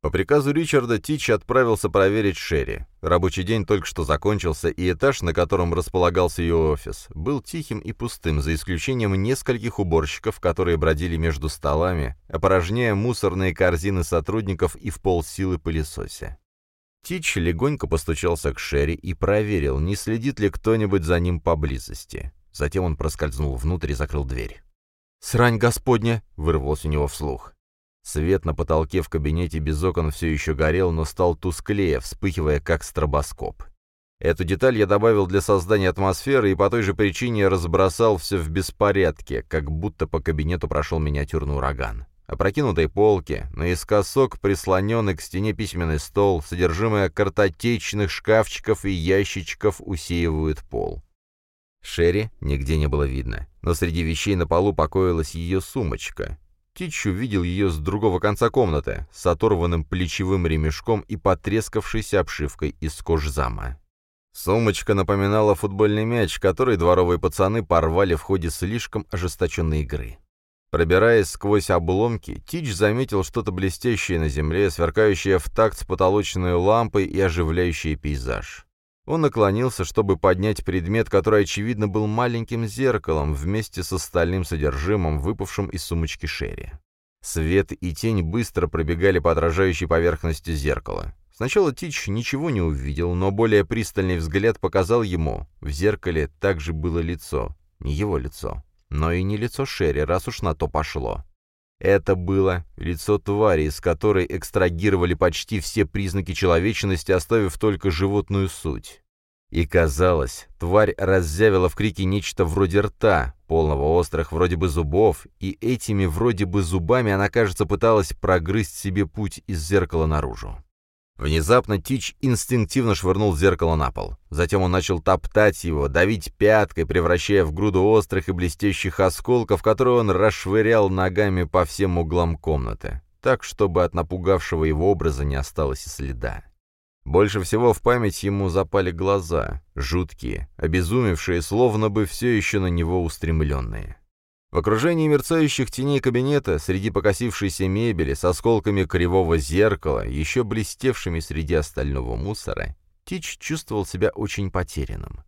По приказу Ричарда Тич отправился проверить Шерри. Рабочий день только что закончился, и этаж, на котором располагался ее офис, был тихим и пустым, за исключением нескольких уборщиков, которые бродили между столами, опорожняя мусорные корзины сотрудников и в полсилы пылесося. Тич легонько постучался к Шерри и проверил, не следит ли кто-нибудь за ним поблизости. Затем он проскользнул внутрь и закрыл дверь. «Срань господня!» — вырвалось у него вслух. Свет на потолке в кабинете без окон все еще горел, но стал тусклее, вспыхивая как стробоскоп. Эту деталь я добавил для создания атмосферы и по той же причине разбросал все в беспорядке, как будто по кабинету прошел миниатюрный ураган. Опрокинутые полки, наискосок прислоненный к стене письменный стол, содержимое картотечных шкафчиков и ящичков усеивают пол. Шерри нигде не было видно, но среди вещей на полу покоилась ее сумочка. Тич увидел ее с другого конца комнаты, с оторванным плечевым ремешком и потрескавшейся обшивкой из кожзама. Сумочка напоминала футбольный мяч, который дворовые пацаны порвали в ходе слишком ожесточенной игры. Пробираясь сквозь обломки, Тич заметил что-то блестящее на земле, сверкающее в такт с потолочной лампой и оживляющее пейзаж. Он наклонился, чтобы поднять предмет, который, очевидно, был маленьким зеркалом вместе с остальным содержимым, выпавшим из сумочки Шерри. Свет и тень быстро пробегали по отражающей поверхности зеркала. Сначала Тич ничего не увидел, но более пристальный взгляд показал ему. В зеркале также было лицо. Не его лицо, но и не лицо Шерри, раз уж на то пошло. Это было лицо твари, из которой экстрагировали почти все признаки человечности, оставив только животную суть. И казалось, тварь раззявила в крике нечто вроде рта, полного острых вроде бы зубов, и этими вроде бы зубами она, кажется, пыталась прогрызть себе путь из зеркала наружу. Внезапно Тич инстинктивно швырнул зеркало на пол. Затем он начал топтать его, давить пяткой, превращая в груду острых и блестящих осколков, которые он расшвырял ногами по всем углам комнаты, так, чтобы от напугавшего его образа не осталось и следа. Больше всего в память ему запали глаза, жуткие, обезумевшие, словно бы все еще на него устремленные. В окружении мерцающих теней кабинета, среди покосившейся мебели, с осколками кривого зеркала, еще блестевшими среди остального мусора, Тич чувствовал себя очень потерянным.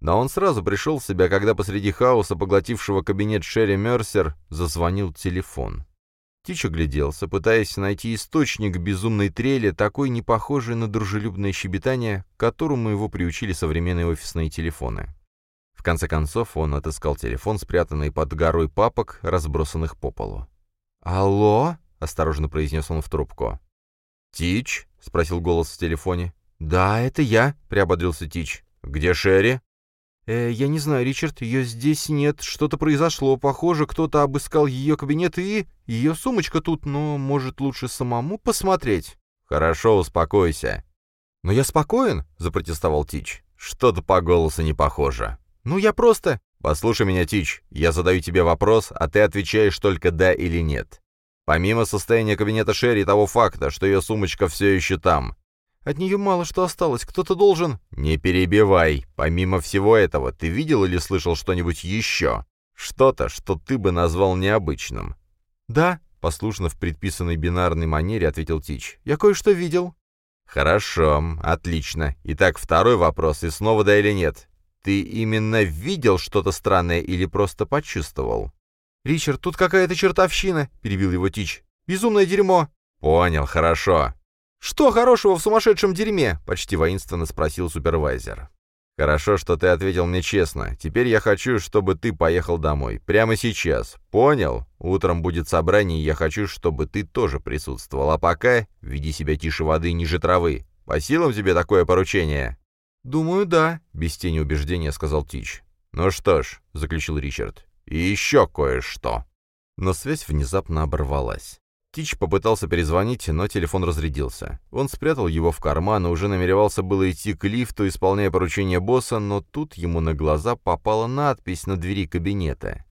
Но он сразу пришел в себя, когда посреди хаоса, поглотившего кабинет Шерри Мерсер, зазвонил телефон. Тич огляделся, пытаясь найти источник безумной трели, такой не похожей на дружелюбное щебетание, к которому его приучили современные офисные телефоны конце концов он отыскал телефон, спрятанный под горой папок, разбросанных по полу. «Алло?» — осторожно произнес он в трубку. «Тич?» — спросил голос в телефоне. «Да, это я», — приободрился Тич. «Где Шерри?» «Э, я не знаю, Ричард, ее здесь нет. Что-то произошло. Похоже, кто-то обыскал ее кабинет и... Ее сумочка тут, но, может, лучше самому посмотреть?» «Хорошо, успокойся». «Но я спокоен», — запротестовал Тич. «Что-то по голосу не похоже». «Ну, я просто...» «Послушай меня, Тич, я задаю тебе вопрос, а ты отвечаешь только «да» или «нет». Помимо состояния кабинета Шерри и того факта, что ее сумочка все еще там. От нее мало что осталось, кто-то должен... Не перебивай. Помимо всего этого, ты видел или слышал что-нибудь еще? Что-то, что ты бы назвал необычным. Да, послушно в предписанной бинарной манере ответил Тич. Я кое-что видел. Хорошо, отлично. Итак, второй вопрос, и снова да или нет. Ты именно видел что-то странное или просто почувствовал? «Ричард, тут какая-то чертовщина», — перебил его Тич. «Безумное дерьмо». «Понял, хорошо». «Что хорошего в сумасшедшем дерьме?» — почти воинственно спросил супервайзер. «Хорошо, что ты ответил мне честно. Теперь я хочу, чтобы ты поехал домой. Прямо сейчас. Понял? Утром будет собрание, и я хочу, чтобы ты тоже присутствовал. А пока веди себя тише воды ниже травы. По силам тебе такое поручение?» «Думаю, да», — без тени убеждения сказал Тич. «Ну что ж», — заключил Ричард, — «и еще кое-что». Но связь внезапно оборвалась. Тич попытался перезвонить, но телефон разрядился. Он спрятал его в карман и уже намеревался было идти к лифту, исполняя поручение босса, но тут ему на глаза попала надпись на двери кабинета.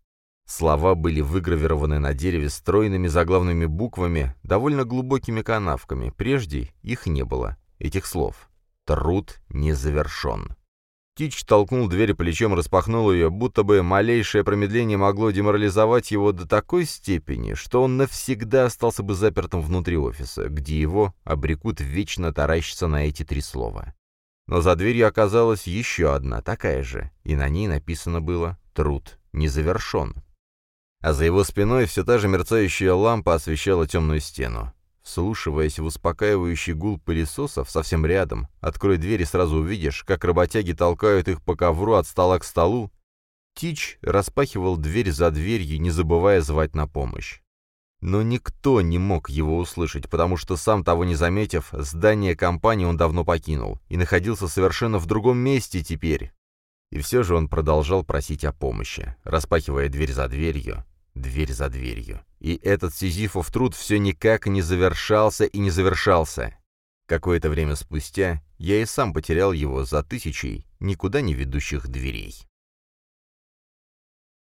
Слова были выгравированы на дереве стройными заглавными буквами, довольно глубокими канавками. Прежде их не было, этих слов. Труд не завершен. Тич толкнул дверь плечом, распахнул ее, будто бы малейшее промедление могло деморализовать его до такой степени, что он навсегда остался бы запертым внутри офиса, где его обрекут вечно таращиться на эти три слова. Но за дверью оказалась еще одна, такая же, и на ней написано было «Труд не завершен». А за его спиной все та же мерцающая лампа освещала темную стену. Вслушиваясь в успокаивающий гул пылесосов совсем рядом, открой дверь и сразу увидишь, как работяги толкают их по ковру от стола к столу, Тич распахивал дверь за дверью, не забывая звать на помощь. Но никто не мог его услышать, потому что, сам того не заметив, здание компании он давно покинул и находился совершенно в другом месте теперь. И все же он продолжал просить о помощи, распахивая дверь за дверью, дверь за дверью. И этот сизифов труд все никак не завершался и не завершался. Какое-то время спустя я и сам потерял его за тысячей никуда не ведущих дверей.